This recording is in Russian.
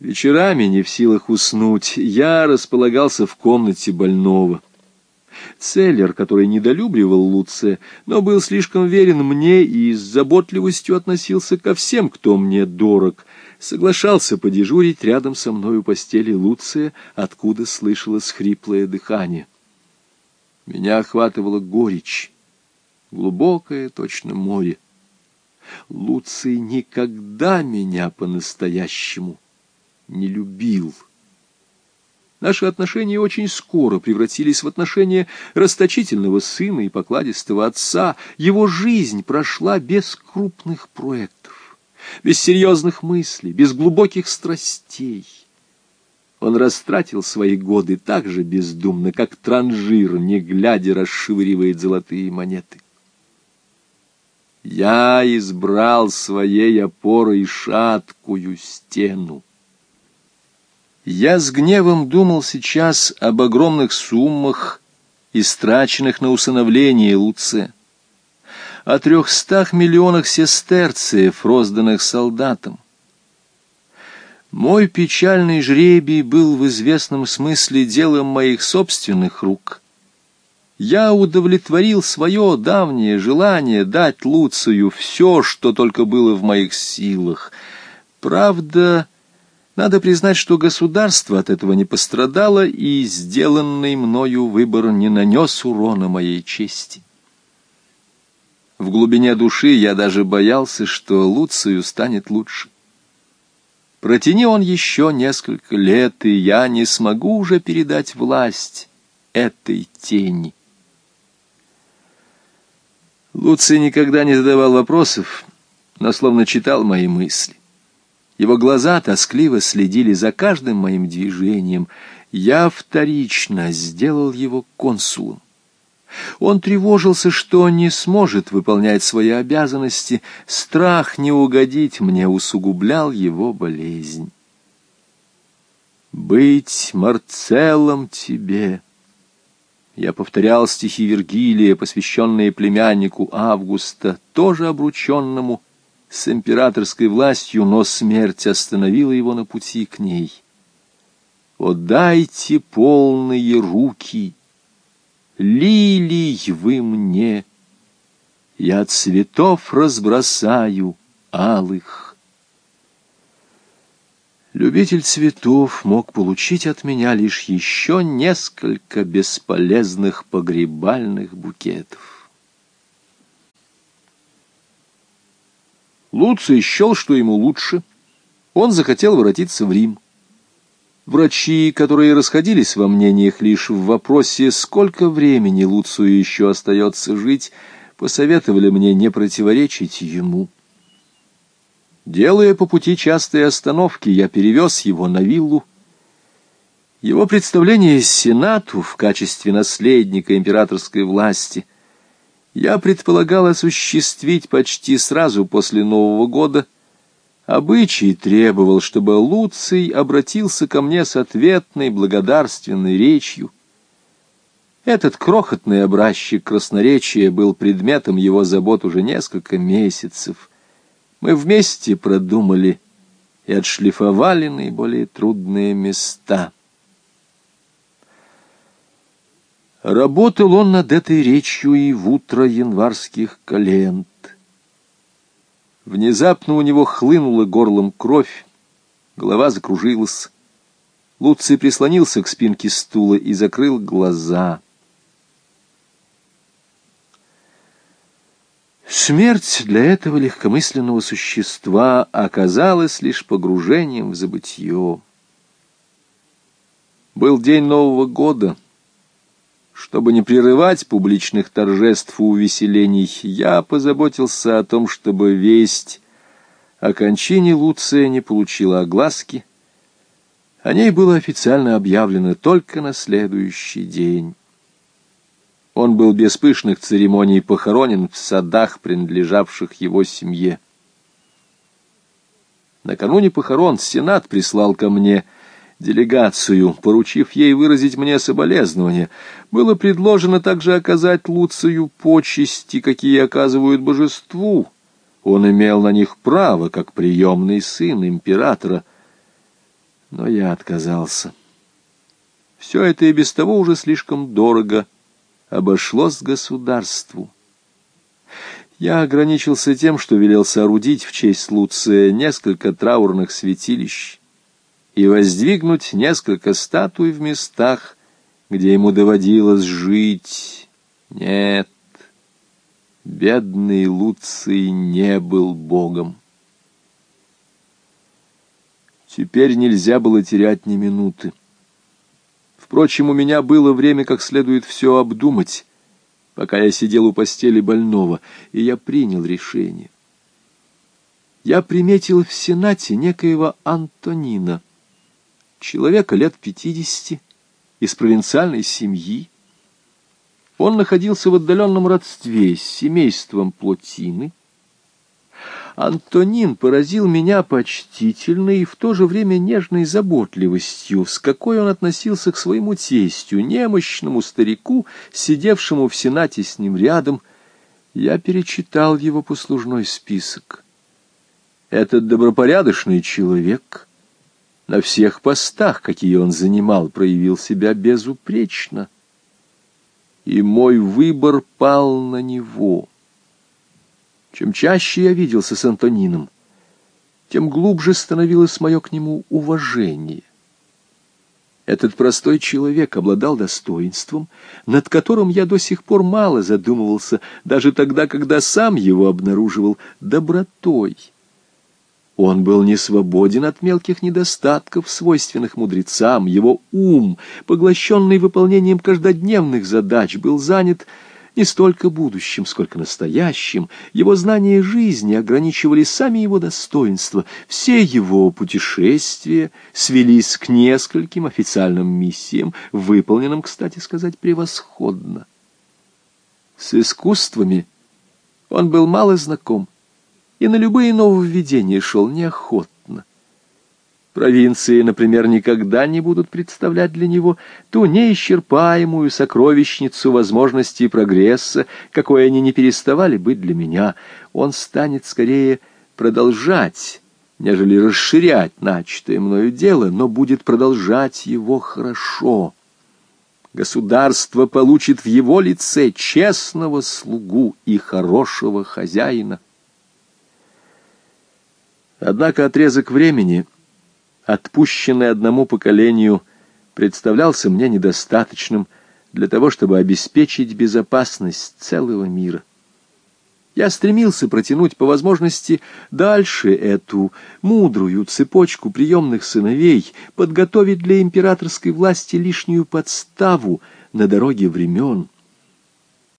Вечерами, не в силах уснуть, я располагался в комнате больного. Целлер, который недолюбливал Луция, но был слишком верен мне и с заботливостью относился ко всем, кто мне дорог, соглашался подежурить рядом со мной у постели Луция, откуда слышалось хриплое дыхание. Меня охватывала горечь, глубокое точно море. Луций никогда меня по-настоящему не любил. Наши отношения очень скоро превратились в отношения расточительного сына и покладистого отца. Его жизнь прошла без крупных проектов, без серьезных мыслей, без глубоких страстей. Он растратил свои годы так же бездумно, как транжир, не глядя, расшвыривает золотые монеты. Я избрал своей опорой шаткую стену. Я с гневом думал сейчас об огромных суммах, истраченных на усыновление Луция, о трехстах миллионах сестерциев, розданных солдатам. Мой печальный жребий был в известном смысле делом моих собственных рук. Я удовлетворил свое давнее желание дать Луцию все, что только было в моих силах. Правда, надо признать, что государство от этого не пострадало, и сделанный мною выбор не нанес урона моей чести. В глубине души я даже боялся, что Луцию станет лучше. Протяни он еще несколько лет, и я не смогу уже передать власть этой тени. Луций никогда не задавал вопросов, но словно читал мои мысли. Его глаза тоскливо следили за каждым моим движением. Я вторично сделал его консулом. Он тревожился, что не сможет выполнять свои обязанности. Страх не угодить мне усугублял его болезнь. «Быть Марцеллом тебе!» Я повторял стихи Вергилия, посвященные племяннику Августа, тоже обрученному с императорской властью, но смерть остановила его на пути к ней. «Отдайте полные руки, лилий вы мне, я цветов разбросаю алых». Любитель цветов мог получить от меня лишь еще несколько бесполезных погребальных букетов. Луций счел, что ему лучше. Он захотел воротиться в Рим. Врачи, которые расходились во мнениях лишь в вопросе, сколько времени Луцию еще остается жить, посоветовали мне не противоречить ему. Делая по пути частые остановки, я перевез его на виллу. Его представление Сенату в качестве наследника императорской власти я предполагал осуществить почти сразу после Нового года. Обычай требовал, чтобы Луций обратился ко мне с ответной благодарственной речью. Этот крохотный образчик красноречия был предметом его забот уже несколько месяцев. Мы вместе продумали и отшлифовали наиболее трудные места — Работал он над этой речью и в утро январских календ. Внезапно у него хлынула горлом кровь, голова закружилась. Луций прислонился к спинке стула и закрыл глаза. Смерть для этого легкомысленного существа оказалась лишь погружением в забытье. Был день Нового года — чтобы не прерывать публичных торжеств и увеселений, я позаботился о том, чтобы весть о кончине Луция не получила огласки. О ней было официально объявлено только на следующий день. Он был без пышных церемоний похоронен в садах, принадлежавших его семье. Накануне похорон Сенат прислал ко мне делегацию, поручив ей выразить мне соболезнования. Было предложено также оказать Луцию почести, какие оказывают божеству. Он имел на них право, как приемный сын императора. но я отказался. Все это и без того уже слишком дорого обошлось государству. Я ограничился тем, что велел соорудить в честь Луция несколько траурных святилищ и воздвигнуть несколько статуй в местах, где ему доводилось жить. Нет, бедный Луций не был богом. Теперь нельзя было терять ни минуты. Впрочем, у меня было время как следует все обдумать, пока я сидел у постели больного, и я принял решение. Я приметил в Сенате некоего Антонина, человека лет пятидесяти, из провинциальной семьи. Он находился в отдаленном родстве с семейством Плотины. Антонин поразил меня почтительной и в то же время нежной заботливостью, с какой он относился к своему тестю, немощному старику, сидевшему в сенате с ним рядом. Я перечитал его послужной список. Этот добропорядочный человек на всех постах, какие он занимал, проявил себя безупречно. И мой выбор пал на него. Чем чаще я виделся с Антонином, тем глубже становилось мое к нему уважение. Этот простой человек обладал достоинством, над которым я до сих пор мало задумывался, даже тогда, когда сам его обнаруживал добротой. Он был не свободен от мелких недостатков, свойственных мудрецам. Его ум, поглощенный выполнением каждодневных задач, был занят не столько будущим, сколько настоящим. Его знания жизни ограничивали сами его достоинства. Все его путешествия свелись к нескольким официальным миссиям, выполненным, кстати сказать, превосходно. С искусствами он был мало знаком и на любые нововведения шел неохотно. Провинции, например, никогда не будут представлять для него ту неисчерпаемую сокровищницу возможностей прогресса, какой они не переставали быть для меня. Он станет скорее продолжать, нежели расширять начатое мною дело, но будет продолжать его хорошо. Государство получит в его лице честного слугу и хорошего хозяина. Однако отрезок времени, отпущенный одному поколению, представлялся мне недостаточным для того, чтобы обеспечить безопасность целого мира. Я стремился протянуть по возможности дальше эту мудрую цепочку приемных сыновей, подготовить для императорской власти лишнюю подставу на дороге времен —